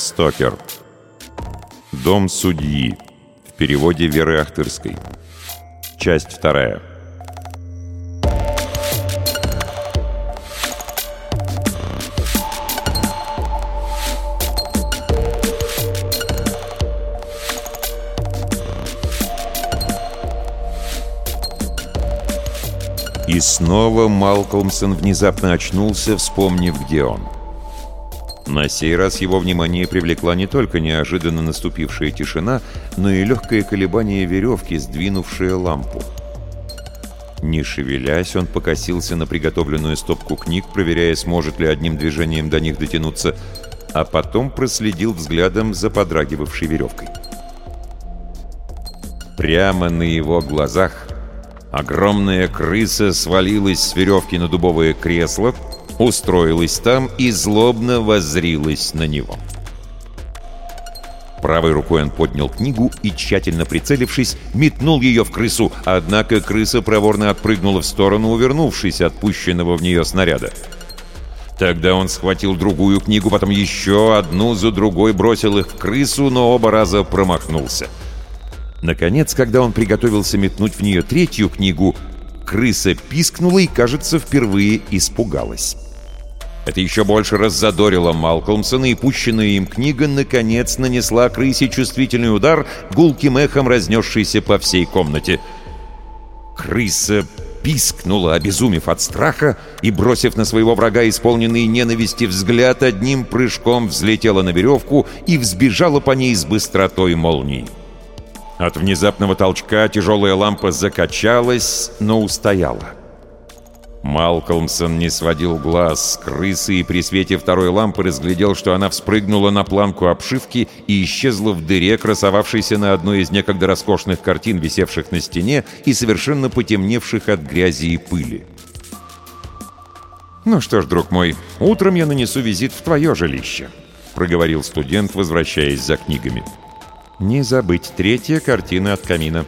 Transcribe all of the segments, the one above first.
Стокер. Дом судьи. В переводе Веры Ахтырской. Часть вторая. И снова Малкольмсон внезапно очнулся, вспомнив, где он. На сей раз его внимание привлекла не только неожиданно наступившая тишина, но и легкое колебание веревки, сдвинувшее лампу. Не шевелясь, он покосился на приготовленную стопку книг, проверяя, сможет ли одним движением до них дотянуться, а потом проследил взглядом за подрагивавшей веревкой. Прямо на его глазах Огромная крыса свалилась с веревки на дубовое кресло, устроилась там и злобно воззрилась на него. Правой рукой он поднял книгу и, тщательно прицелившись, метнул ее в крысу, однако крыса проворно отпрыгнула в сторону, увернувшись от пущенного в нее снаряда. Тогда он схватил другую книгу, потом еще одну за другой бросил их в крысу, но оба раза промахнулся — Наконец, когда он приготовился метнуть в нее третью книгу, крыса пискнула и, кажется, впервые испугалась. Это еще больше раззадорило Малкольмсона, и пущенная им книга наконец нанесла крысе чувствительный удар, гулким эхом разнесшийся по всей комнате. Крыса пискнула, обезумев от страха, и, бросив на своего врага исполненный ненависти взгляд, одним прыжком взлетела на веревку и взбежала по ней с быстротой молнии. От внезапного толчка тяжелая лампа закачалась, но устояла. Малкольмсон не сводил глаз с крысы и при свете второй лампы разглядел, что она вспрыгнула на планку обшивки и исчезла в дыре, красовавшейся на одной из некогда роскошных картин, висевших на стене и совершенно потемневших от грязи и пыли. «Ну что ж, друг мой, утром я нанесу визит в твое жилище», — проговорил студент, возвращаясь за книгами. Не забыть, третья картина от камина.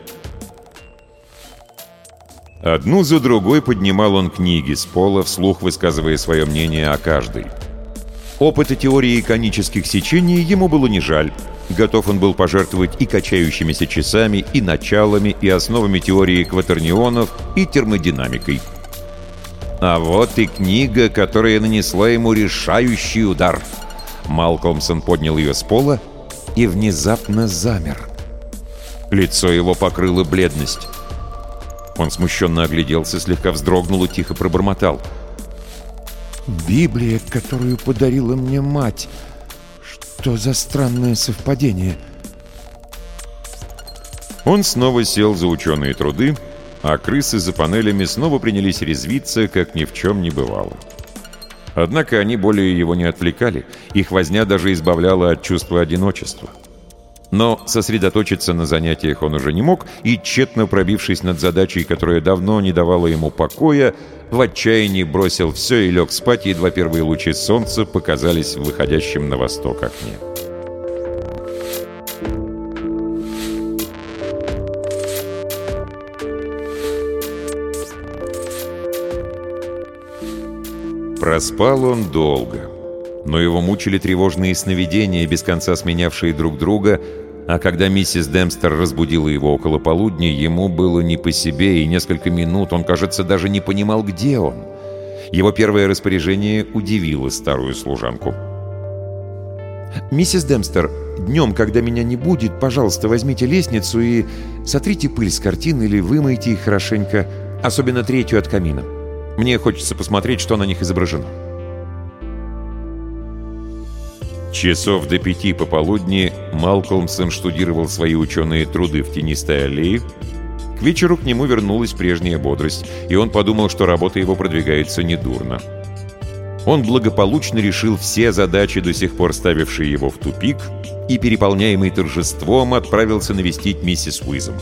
Одну за другой поднимал он книги с пола, вслух высказывая свое мнение о каждой. Опыта теории конических сечений ему было не жаль. Готов он был пожертвовать и качающимися часами, и началами, и основами теории кватернионов, и термодинамикой. А вот и книга, которая нанесла ему решающий удар. Малкомсон поднял ее с пола и внезапно замер. Лицо его покрыло бледность. Он смущенно огляделся, слегка вздрогнул и тихо пробормотал. «Библия, которую подарила мне мать. Что за странное совпадение?» Он снова сел за ученые труды, а крысы за панелями снова принялись резвиться, как ни в чем не бывало. Однако они более его не отвлекали, их возня даже избавляла от чувства одиночества. Но сосредоточиться на занятиях он уже не мог, и, тщетно пробившись над задачей, которая давно не давала ему покоя, в отчаянии бросил все и лег спать, едва первые лучи солнца показались в выходящем на восток окне. Проспал он долго, но его мучили тревожные сновидения, без конца сменявшие друг друга, а когда миссис Демстер разбудила его около полудня, ему было не по себе, и несколько минут он, кажется, даже не понимал, где он. Его первое распоряжение удивило старую служанку. «Миссис Демстер, днем, когда меня не будет, пожалуйста, возьмите лестницу и сотрите пыль с картин или вымойте их хорошенько, особенно третью от камина». Мне хочется посмотреть, что на них изображено. Часов до пяти пополудни Малкольмсон штудировал свои ученые труды в тенистой аллее. К вечеру к нему вернулась прежняя бодрость, и он подумал, что работа его продвигается недурно. Он благополучно решил все задачи, до сих пор ставившие его в тупик, и, переполняемый торжеством, отправился навестить миссис Уизом.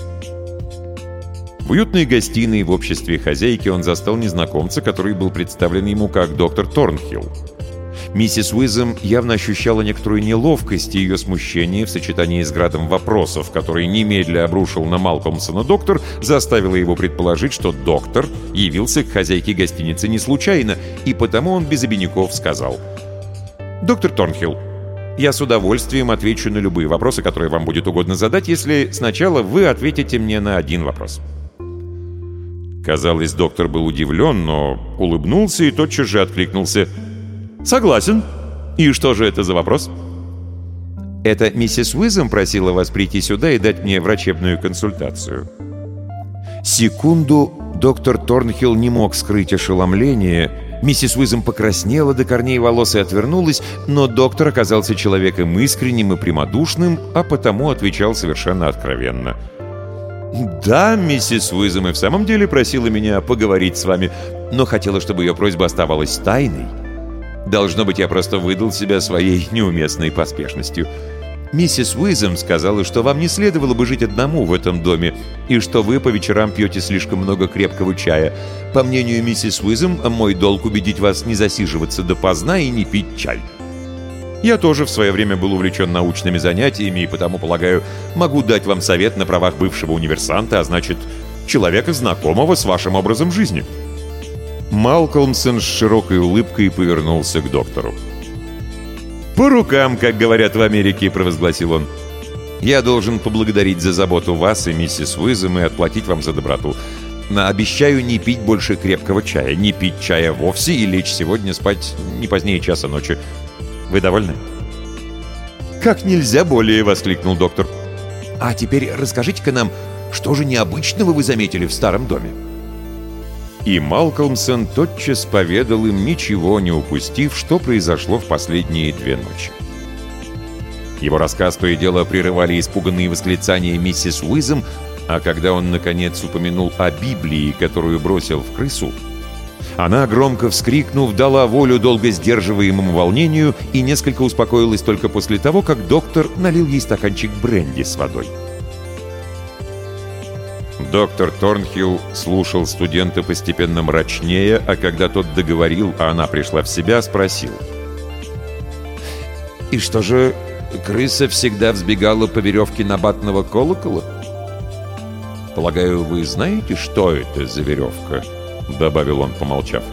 В уютной гостиной в обществе хозяйки он застал незнакомца, который был представлен ему как доктор Торнхилл. Миссис Уизом явно ощущала некоторую неловкость и ее смущение в сочетании с градом вопросов, который немедля обрушил на Малкомсона доктор, заставила его предположить, что доктор явился к хозяйке гостиницы не случайно, и потому он без обиняков сказал «Доктор Торнхилл, Я с удовольствием отвечу на любые вопросы, которые вам будет угодно задать, если сначала вы ответите мне на один вопрос». Казалось, доктор был удивлен, но улыбнулся и тотчас же откликнулся. «Согласен. И что же это за вопрос?» «Это миссис Уизом просила вас прийти сюда и дать мне врачебную консультацию». Секунду доктор Торнхилл не мог скрыть ошеломление. Миссис Уизом покраснела до корней волос и отвернулась, но доктор оказался человеком искренним и прямодушным, а потому отвечал совершенно откровенно – «Да, миссис Уизом и в самом деле просила меня поговорить с вами, но хотела, чтобы ее просьба оставалась тайной. Должно быть, я просто выдал себя своей неуместной поспешностью. Миссис Уизом сказала, что вам не следовало бы жить одному в этом доме, и что вы по вечерам пьете слишком много крепкого чая. По мнению миссис Уизом, мой долг убедить вас не засиживаться допоздна и не пить чай». Я тоже в свое время был увлечен научными занятиями и потому, полагаю, могу дать вам совет на правах бывшего универсанта, а значит, человека, знакомого с вашим образом жизни». Малкольмсон с широкой улыбкой повернулся к доктору. «По рукам, как говорят в Америке», — провозгласил он. «Я должен поблагодарить за заботу вас и миссис Уизом и отплатить вам за доброту. Но обещаю не пить больше крепкого чая, не пить чая вовсе и лечь сегодня спать не позднее часа ночи. Вы довольны?» «Как нельзя более!» — воскликнул доктор. «А теперь расскажите-ка нам, что же необычного вы заметили в старом доме?» И Малкольмсон тотчас поведал им, ничего не упустив, что произошло в последние две ночи. Его рассказ то и дело прерывали испуганные восклицания миссис Уизом, а когда он, наконец, упомянул о Библии, которую бросил в крысу, она, громко вскрикнув, дала волю долго сдерживаемому волнению и несколько успокоилась только после того, как доктор налил ей стаканчик бренди с водой. Доктор Торнхилл слушал студента постепенно мрачнее, а когда тот договорил, а она пришла в себя, спросил. «И что же, крыса всегда взбегала по веревке набатного колокола?» «Полагаю, вы знаете, что это за веревка?» — добавил он, помолчав.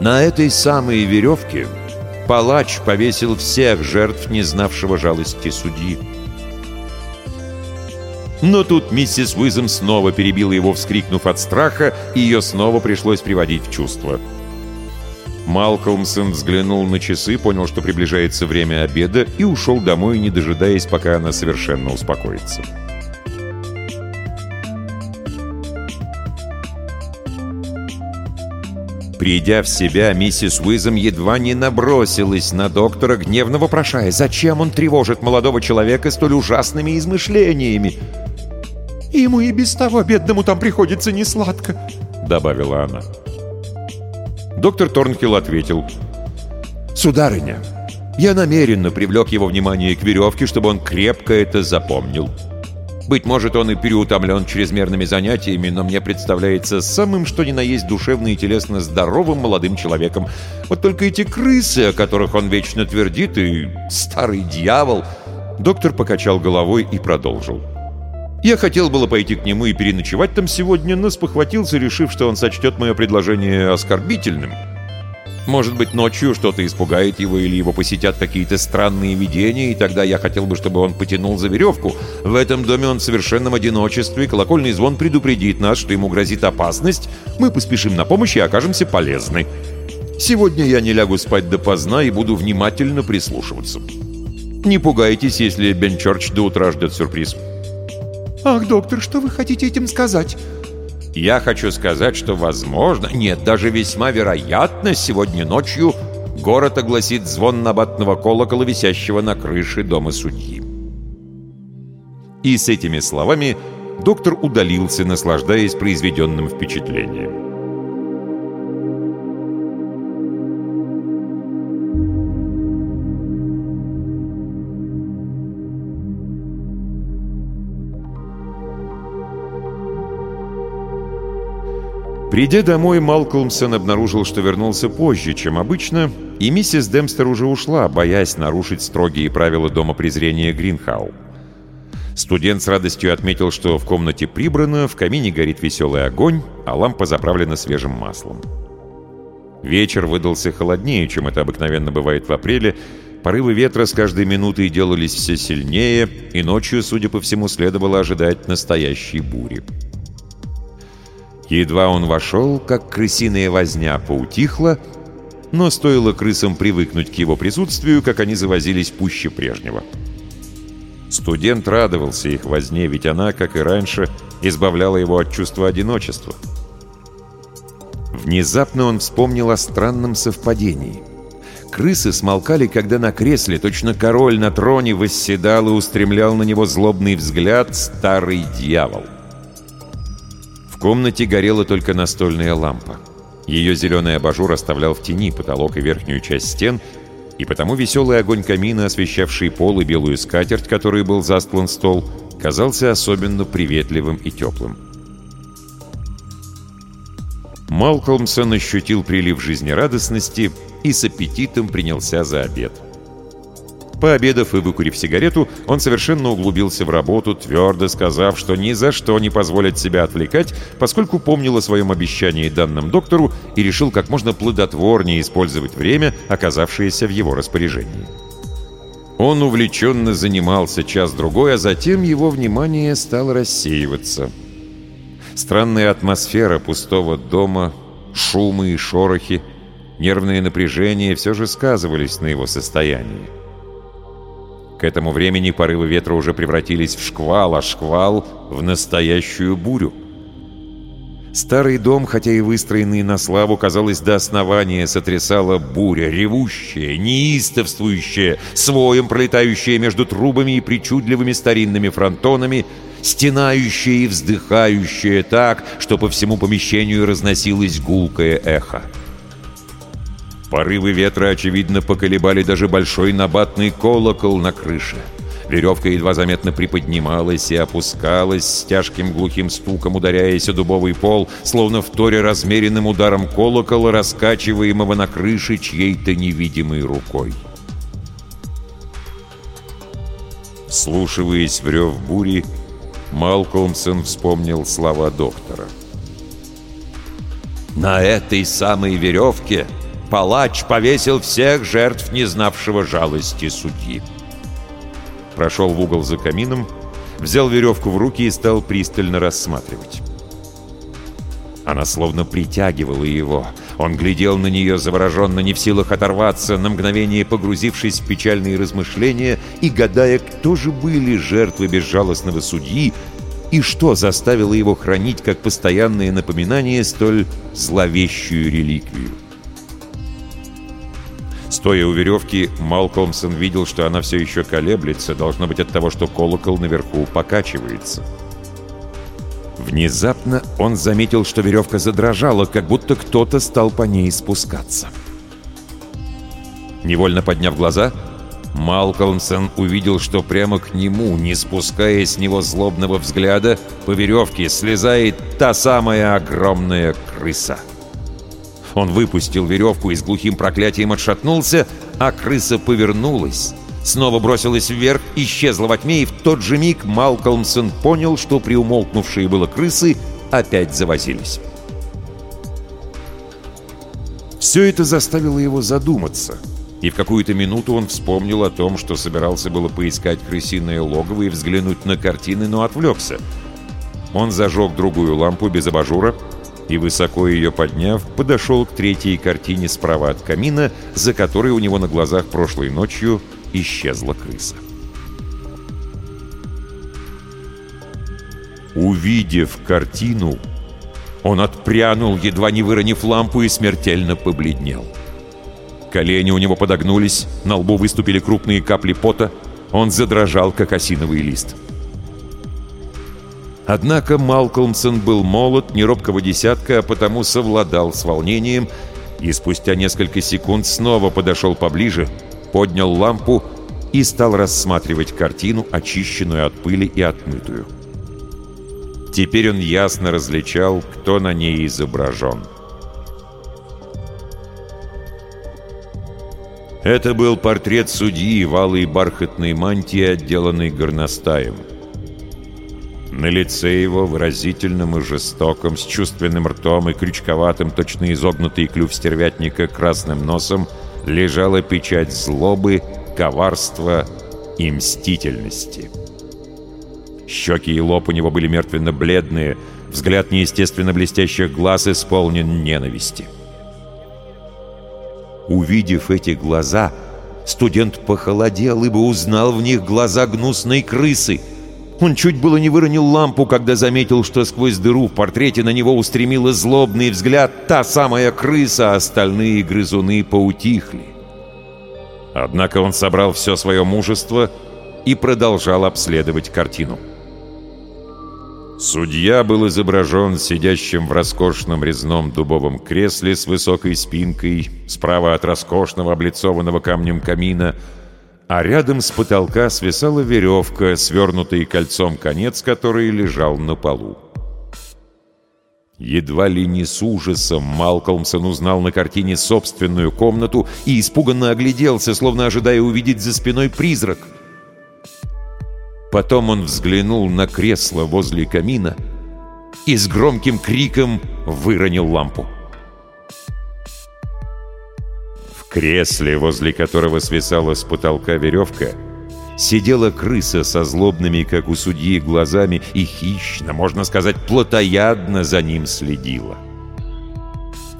На этой самой веревке палач повесил всех жертв, не знавшего жалости судьи. Но тут миссис Уизом снова перебила его, вскрикнув от страха, и ее снова пришлось приводить в чувство. Малкольмсон взглянул на часы, понял, что приближается время обеда, и ушел домой, не дожидаясь, пока она совершенно успокоится. Придя в себя, миссис Уизом едва не набросилась на доктора, гневно вопрошая, зачем он тревожит молодого человека столь ужасными измышлениями. «Ему и без того бедному там приходится несладко», — добавила она. Доктор Торнхилл ответил, «Сударыня, я намеренно привлек его внимание к веревке, чтобы он крепко это запомнил». Быть может, он и переутомлен чрезмерными занятиями, но мне представляется самым что ни на есть душевно и телесно здоровым молодым человеком. Вот только эти крысы, о которых он вечно твердит, и старый дьявол... Доктор покачал головой и продолжил. Я хотел было пойти к нему и переночевать там сегодня, но спохватился, решив, что он сочтет мое предложение оскорбительным. Может быть, ночью что-то испугает его или его посетят какие-то странные видения, и тогда я хотел бы, чтобы он потянул за веревку. В этом доме он в совершенном одиночестве, колокольный звон предупредит нас, что ему грозит опасность. Мы поспешим на помощь и окажемся полезны. Сегодня я не лягу спать допоздна и буду внимательно прислушиваться. Не пугайтесь, если Бен Чорч до утра ждет сюрприз. «Ах, доктор, что вы хотите этим сказать?» Я хочу сказать, что возможно, нет, даже весьма вероятно, сегодня ночью город огласит звон набатного колокола, висящего на крыше дома судьи. И с этими словами доктор удалился, наслаждаясь произведенным впечатлением. Придя домой, Малкольмсон обнаружил, что вернулся позже, чем обычно, и миссис Демстер уже ушла, боясь нарушить строгие правила дома презрения Гринхау. Студент с радостью отметил, что в комнате прибрано, в камине горит веселый огонь, а лампа заправлена свежим маслом. Вечер выдался холоднее, чем это обыкновенно бывает в апреле, порывы ветра с каждой минутой делались все сильнее, и ночью, судя по всему, следовало ожидать настоящей бури. Едва он вошел, как крысиная возня поутихла, но стоило крысам привыкнуть к его присутствию, как они завозились пуще прежнего. Студент радовался их возне, ведь она, как и раньше, избавляла его от чувства одиночества. Внезапно он вспомнил о странном совпадении. Крысы смолкали, когда на кресле точно король на троне восседал и устремлял на него злобный взгляд старый дьявол. Комнате горела только настольная лампа. Ее зеленый абажур оставлял в тени потолок и верхнюю часть стен, и потому веселый огонь камина, освещавший пол и белую скатерть, которой был застлан стол, казался особенно приветливым и теплым. Малкольмсон ощутил прилив жизнерадостности и с аппетитом принялся за обед. Пообедав и выкурив сигарету, он совершенно углубился в работу, твердо сказав, что ни за что не позволит себя отвлекать, поскольку помнил о своем обещании данным доктору и решил как можно плодотворнее использовать время, оказавшееся в его распоряжении. Он увлеченно занимался час-другой, а затем его внимание стало рассеиваться. Странная атмосфера пустого дома, шумы и шорохи, нервное напряжение все же сказывались на его состоянии. Этому времени порывы ветра уже превратились в шквал, а шквал — в настоящую бурю. Старый дом, хотя и выстроенный на славу, казалось, до основания сотрясала буря, ревущая, неистовствующая, своем пролетающая между трубами и причудливыми старинными фронтонами, стенающая и вздыхающая так, что по всему помещению разносилось гулкое эхо. Порывы ветра, очевидно, поколебали даже большой набатный колокол на крыше. Веревка едва заметно приподнималась и опускалась с тяжким глухим стуком, ударяясь о дубовый пол, словно в торе размеренным ударом колокола, раскачиваемого на крыше чьей-то невидимой рукой. Слушиваясь в рев бури, Малкольмсон вспомнил слова доктора. «На этой самой веревке палач повесил всех жертв незнавшего жалости судьи. Прошел в угол за камином, взял веревку в руки и стал пристально рассматривать. Она словно притягивала его. Он глядел на нее, завороженно, не в силах оторваться, на мгновение погрузившись в печальные размышления и гадая, кто же были жертвы безжалостного судьи и что заставило его хранить как постоянное напоминание столь зловещую реликвию. Стоя у веревки, Малкомсон видел, что она все еще колеблется, должно быть от того, что колокол наверху покачивается. Внезапно он заметил, что веревка задрожала, как будто кто-то стал по ней спускаться. Невольно подняв глаза, Малкольмсон увидел, что прямо к нему, не спуская с него злобного взгляда, по веревке слезает та самая огромная крыса. Он выпустил веревку и с глухим проклятием отшатнулся, а крыса повернулась. Снова бросилась вверх, исчезла во тьме, и в тот же миг Малкольмсон понял, что приумолкнувшие было крысы опять завозились. Все это заставило его задуматься, и в какую-то минуту он вспомнил о том, что собирался было поискать крысиное логово и взглянуть на картины, но отвлекся. Он зажег другую лампу без абажура, и, высоко ее подняв, подошел к третьей картине справа от камина, за которой у него на глазах прошлой ночью исчезла крыса. Увидев картину, он отпрянул, едва не выронив лампу, и смертельно побледнел. Колени у него подогнулись, на лбу выступили крупные капли пота, он задрожал, как осиновый лист. — Однако Малкольмсон был молод, не робкого десятка, а потому совладал с волнением и спустя несколько секунд снова подошел поближе, поднял лампу и стал рассматривать картину, очищенную от пыли и отмытую. Теперь он ясно различал, кто на ней изображен. Это был портрет судьи в алой бархатной мантии, отделанной горностаем. На лице его, выразительным и жестоком, с чувственным ртом и крючковатым, точно изогнутый клюв стервятника красным носом, лежала печать злобы, коварства и мстительности. Щеки и лоб у него были мертвенно-бледные, взгляд неестественно блестящих глаз исполнен ненависти. Увидев эти глаза, студент похолодел, ибо узнал в них глаза гнусной крысы. Он чуть было не выронил лампу, когда заметил, что сквозь дыру в портрете на него устремила злобный взгляд та самая крыса, а остальные грызуны поутихли. Однако он собрал все свое мужество и продолжал обследовать картину. Судья был изображен сидящим в роскошном резном дубовом кресле с высокой спинкой, справа от роскошного облицованного камнем камина, а рядом с потолка свисала веревка, свернутый кольцом конец которой лежал на полу. Едва ли не с ужасом Малкольмсон узнал на картине собственную комнату и испуганно огляделся, словно ожидая увидеть за спиной призрак — Потом он взглянул на кресло возле камина и с громким криком выронил лампу. Кресле, возле которого свисала с потолка веревка, сидела крыса со злобными, как у судьи, глазами и хищно, можно сказать, плотоядно за ним следила.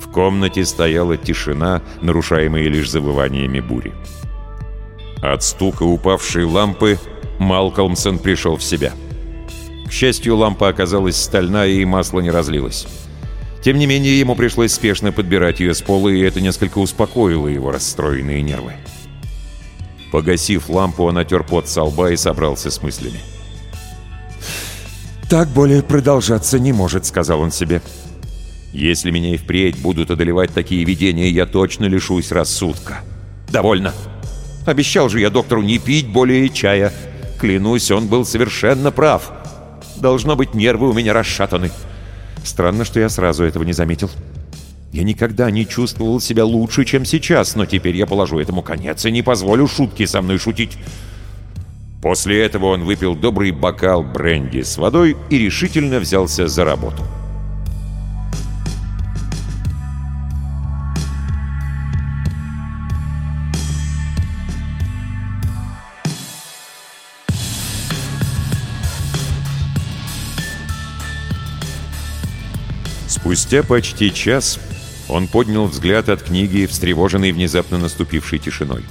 В комнате стояла тишина, нарушаемая лишь завываниями бури. От стука упавшей лампы Малкольмсон пришел в себя. К счастью, лампа оказалась стальная и масло не разлилось. Тем не менее, ему пришлось спешно подбирать ее с пола, и это несколько успокоило его расстроенные нервы. Погасив лампу, он отер пот со лба и собрался с мыслями. «Так более продолжаться не может», — сказал он себе. «Если меня и впредь будут одолевать такие видения, я точно лишусь рассудка. Довольно. Обещал же я доктору не пить более чая. Клянусь, он был совершенно прав. Должно быть, нервы у меня расшатаны. Странно, что я сразу этого не заметил. Я никогда не чувствовал себя лучше, чем сейчас, но теперь я положу этому конец и не позволю шутки со мной шутить. После этого он выпил добрый бокал бренди с водой и решительно взялся за работу. Спустя почти час он поднял взгляд от книги, встревоженный внезапно наступившей тишиной.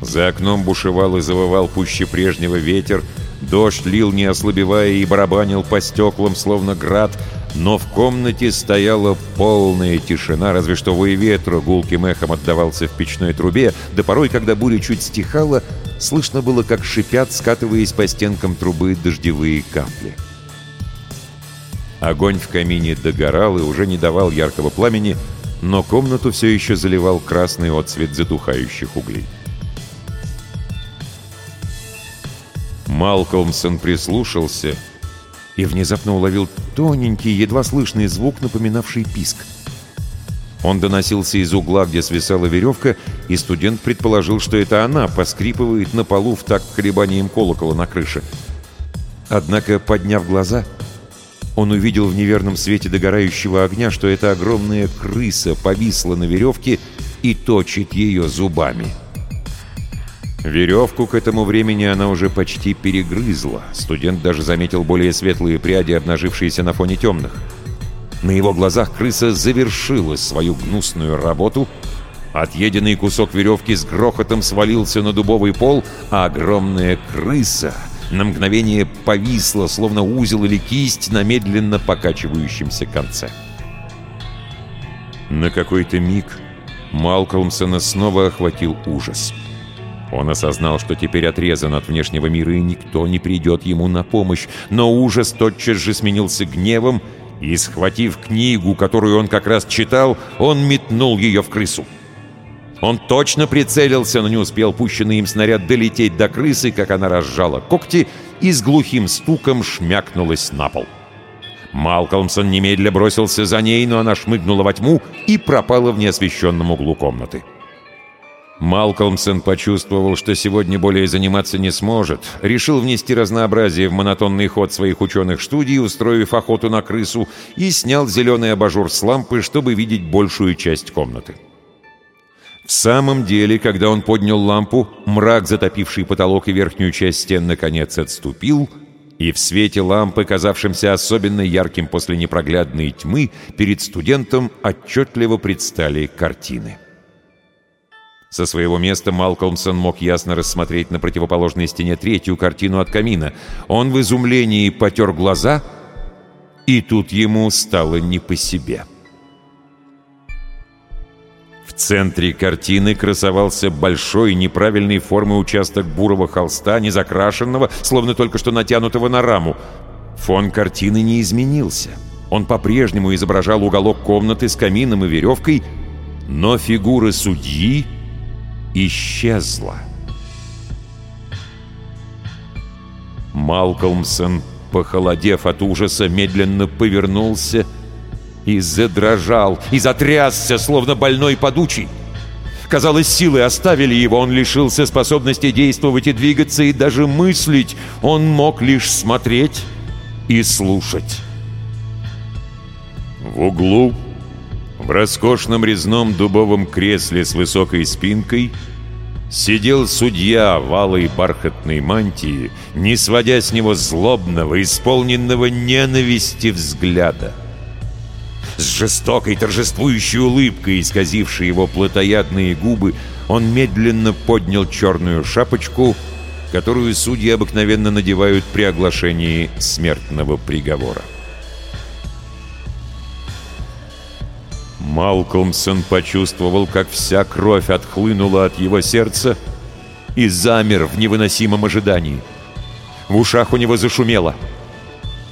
За окном бушевал и завывал пуще прежнего ветер, дождь лил не ослабевая и барабанил по стеклам, словно град, но в комнате стояла полная тишина, разве что вой ветра гулким эхом отдавался в печной трубе, да порой, когда буря чуть стихала, слышно было, как шипят, скатываясь по стенкам трубы дождевые капли. Огонь в камине догорал и уже не давал яркого пламени, но комнату все еще заливал красный отцвет затухающих углей. Малкольмсон прислушался и внезапно уловил тоненький, едва слышный звук, напоминавший писк. Он доносился из угла, где свисала веревка, и студент предположил, что это она поскрипывает на полу в такт колебанием колокола на крыше. Однако, подняв глаза, он увидел в неверном свете догорающего огня, что эта огромная крыса повисла на веревке и точит ее зубами. Веревку к этому времени она уже почти перегрызла. Студент даже заметил более светлые пряди, обнажившиеся на фоне темных. На его глазах крыса завершила свою гнусную работу. Отъеденный кусок веревки с грохотом свалился на дубовый пол, а огромная крыса на мгновение повисла, словно узел или кисть на медленно покачивающемся конце. На какой-то миг Малкольмсона снова охватил ужас. Он осознал, что теперь отрезан от внешнего мира, и никто не придет ему на помощь, но ужас тотчас же сменился гневом, и, схватив книгу, которую он как раз читал, он метнул ее в крысу. Он точно прицелился, но не успел пущенный им снаряд долететь до крысы, как она разжала когти и с глухим стуком шмякнулась на пол. Малкольмсон немедля бросился за ней, но она шмыгнула во тьму и пропала в неосвещенном углу комнаты. Малкольмсон почувствовал, что сегодня более заниматься не сможет. Решил внести разнообразие в монотонный ход своих ученых студий, устроив охоту на крысу, и снял зеленый абажур с лампы, чтобы видеть большую часть комнаты. В самом деле, когда он поднял лампу, мрак, затопивший потолок и верхнюю часть стен, наконец отступил, и в свете лампы, казавшемся особенно ярким после непроглядной тьмы, перед студентом отчетливо предстали картины. Со своего места Малкольмсон мог ясно рассмотреть на противоположной стене третью картину от камина. Он в изумлении потер глаза, и тут ему стало не по себе. Центре картины красовался большой неправильной формы участок бурого холста, незакрашенного, словно только что натянутого на раму. Фон картины не изменился. Он по-прежнему изображал уголок комнаты с камином и веревкой, но фигура судьи исчезла. Малкольмсон, похолодев от ужаса, медленно повернулся и задрожал, и затрясся, словно больной подучий. Казалось, силы оставили его, он лишился способности действовать и двигаться, и даже мыслить. Он мог лишь смотреть и слушать. В углу в роскошном резном дубовом кресле с высокой спинкой сидел судья в алой бархатной мантии, не сводя с него злобного, исполненного ненависти взгляда. С жестокой торжествующей улыбкой, исказившей его плотоядные губы, он медленно поднял черную шапочку, которую судьи обыкновенно надевают при оглашении смертного приговора. Малкольмсон почувствовал, как вся кровь отхлынула от его сердца и замер в невыносимом ожидании. В ушах у него зашумело.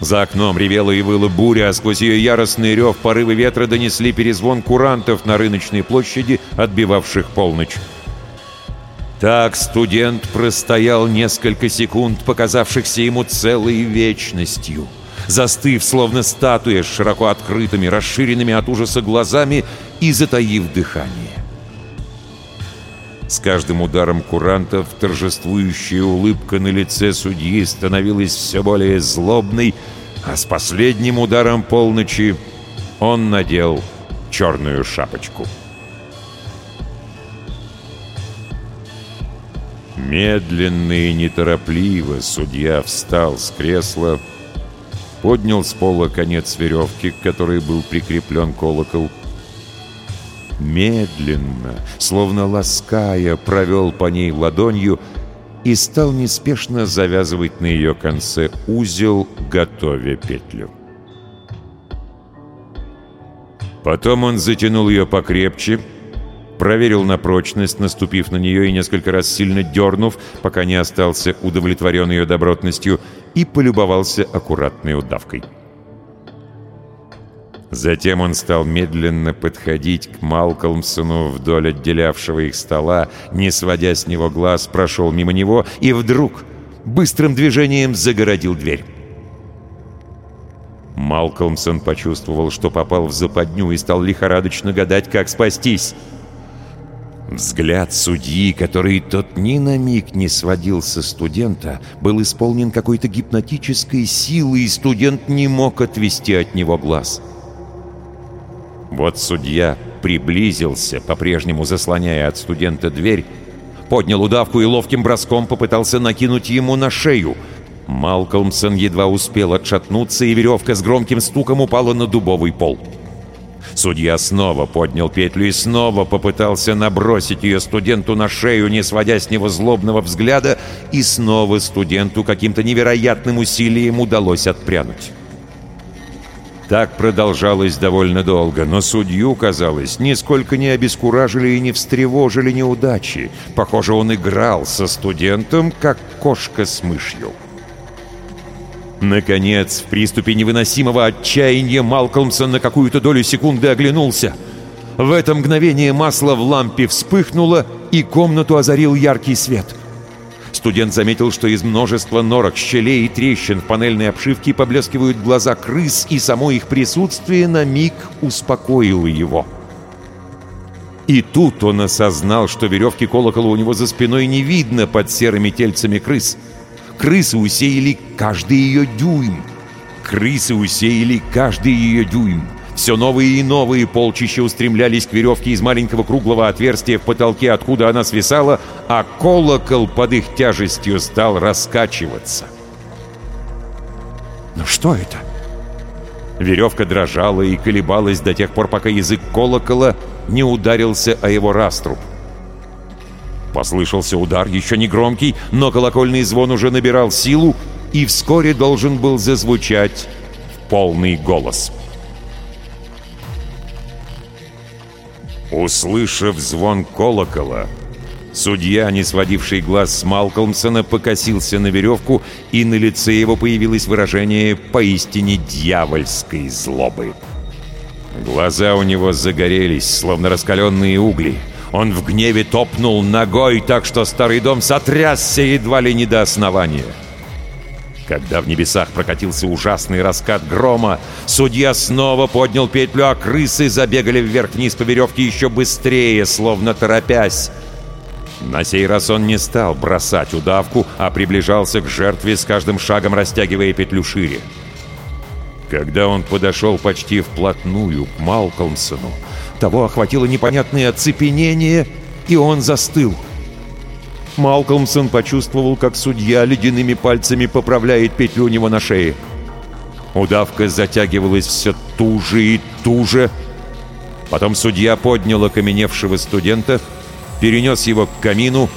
За окном ревела и выла буря, а сквозь ее яростный рев порывы ветра донесли перезвон курантов на рыночной площади, отбивавших полночь. Так студент простоял несколько секунд, показавшихся ему целой вечностью — застыв, словно статуя с широко открытыми, расширенными от ужаса глазами и затаив дыхание. С каждым ударом курантов торжествующая улыбка на лице судьи становилась все более злобной, а с последним ударом полночи он надел черную шапочку. Медленно и неторопливо судья встал с кресла, поднял с пола конец веревки, к которой был прикреплен колокол. Медленно, словно лаская, провел по ней ладонью и стал неспешно завязывать на ее конце узел, готовя петлю. Потом он затянул ее покрепче, проверил на прочность, наступив на нее и несколько раз сильно дернув, пока не остался удовлетворен ее добротностью, и полюбовался аккуратной удавкой. Затем он стал медленно подходить к Малкольмсону вдоль отделявшего их стола, не сводя с него глаз, прошел мимо него и вдруг быстрым движением загородил дверь. Малкольмсон почувствовал, что попал в западню и стал лихорадочно гадать, как спастись. Взгляд судьи, который тот ни на миг не сводил со студента, был исполнен какой-то гипнотической силой, и студент не мог отвести от него глаз. Вот судья приблизился, по-прежнему заслоняя от студента дверь, поднял удавку и ловким броском попытался накинуть ему на шею. Малкольмсон едва успел отшатнуться, и веревка с громким стуком упала на дубовый пол. — Судья снова поднял петлю и снова попытался набросить ее студенту на шею, не сводя с него злобного взгляда, и снова студенту каким-то невероятным усилием удалось отпрянуть. Так продолжалось довольно долго, но судью, казалось, нисколько не обескуражили и не встревожили неудачи. Похоже, он играл со студентом, как кошка с мышью. Наконец, в приступе невыносимого отчаяния Малкольмсон на какую-то долю секунды оглянулся. В это мгновение масло в лампе вспыхнуло, и комнату озарил яркий свет. Студент заметил, что из множества норок, щелей и трещин в панельной обшивке поблескивают глаза крыс, и само их присутствие на миг успокоило его. И тут он осознал, что веревки колокола у него за спиной не видно под серыми тельцами крыс. Крысы усеяли каждый ее дюйм. Крысы усеяли каждый ее дюйм. Все новые и новые полчища устремлялись к веревке из маленького круглого отверстия в потолке, откуда она свисала, а колокол под их тяжестью стал раскачиваться. «Но что это?» Веревка дрожала и колебалась до тех пор, пока язык колокола не ударился о его раструб. Послышался удар, еще не громкий, но колокольный звон уже набирал силу и вскоре должен был зазвучать в полный голос. Услышав звон колокола, судья, не сводивший глаз с Малкольмсона, покосился на веревку, и на лице его появилось выражение поистине дьявольской злобы. Глаза у него загорелись, словно раскаленные угли. Он в гневе топнул ногой, так что старый дом сотрясся едва ли не до основания. Когда в небесах прокатился ужасный раскат грома, судья снова поднял петлю, а крысы забегали вверх-вниз по веревке еще быстрее, словно торопясь. На сей раз он не стал бросать удавку, а приближался к жертве с каждым шагом растягивая петлю шире. Когда он подошел почти вплотную к Малкольмсону, того охватило непонятное оцепенение, и он застыл. Малкольмсон почувствовал, как судья ледяными пальцами поправляет петлю у него на шее. Удавка затягивалась все туже и туже. Потом судья поднял окаменевшего студента, перенес его к камину,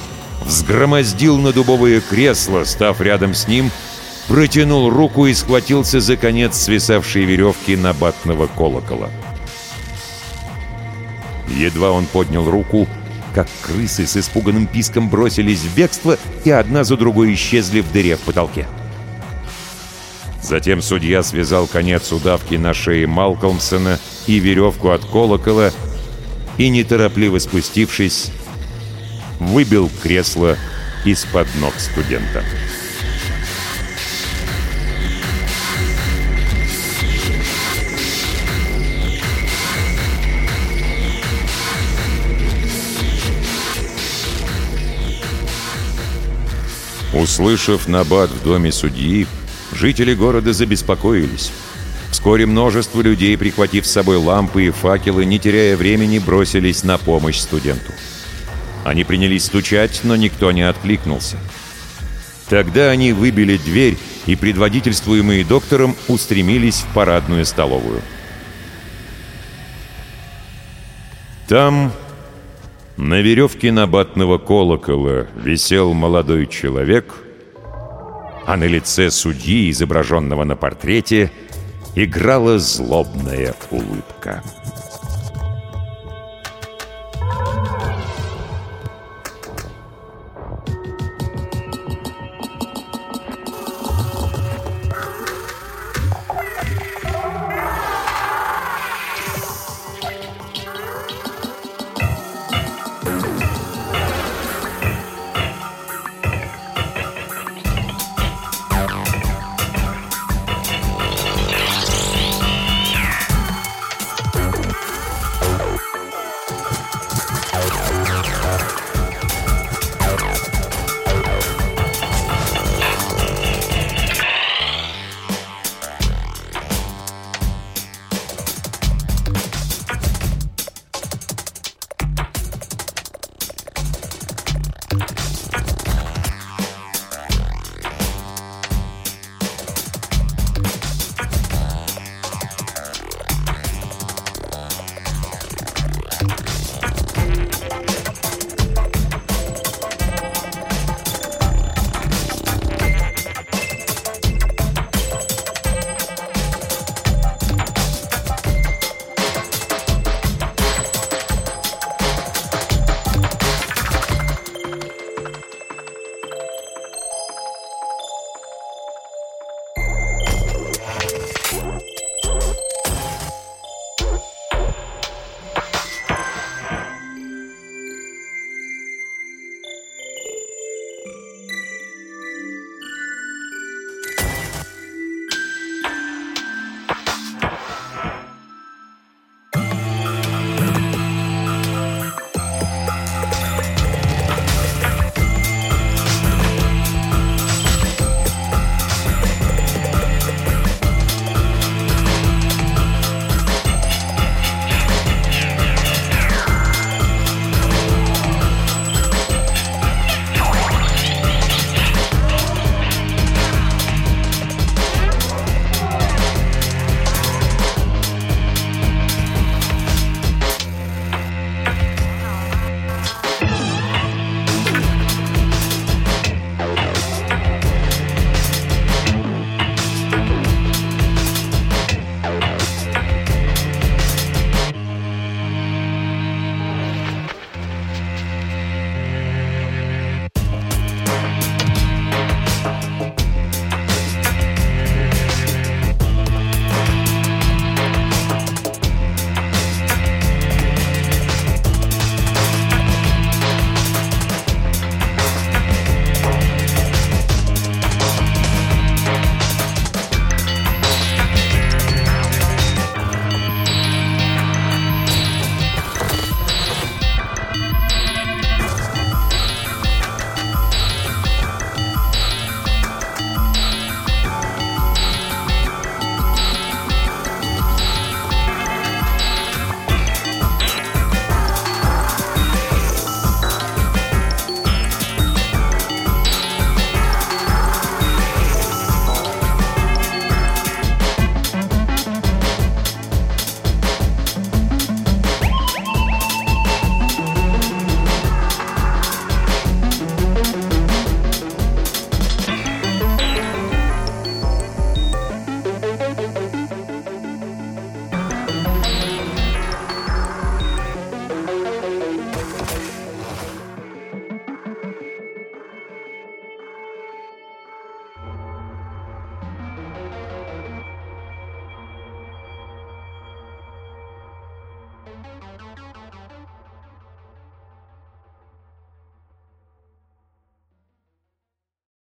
взгромоздил на дубовое кресло, став рядом с ним, протянул руку и схватился за конец свисавшей веревки набатного колокола. Едва он поднял руку, как крысы с испуганным писком бросились в бегство и одна за другой исчезли в дыре в потолке. Затем судья связал конец удавки на шее Малкольмсона и веревку от колокола и, неторопливо спустившись, выбил кресло из-под ног студента. Услышав набат в доме судьи, жители города забеспокоились. Вскоре множество людей, прихватив с собой лампы и факелы, не теряя времени, бросились на помощь студенту. Они принялись стучать, но никто не откликнулся. Тогда они выбили дверь и, предводительствуемые доктором, устремились в парадную столовую. Там на веревке набатного колокола висел молодой человек, а на лице судьи, изображенного на портрете, играла злобная улыбка.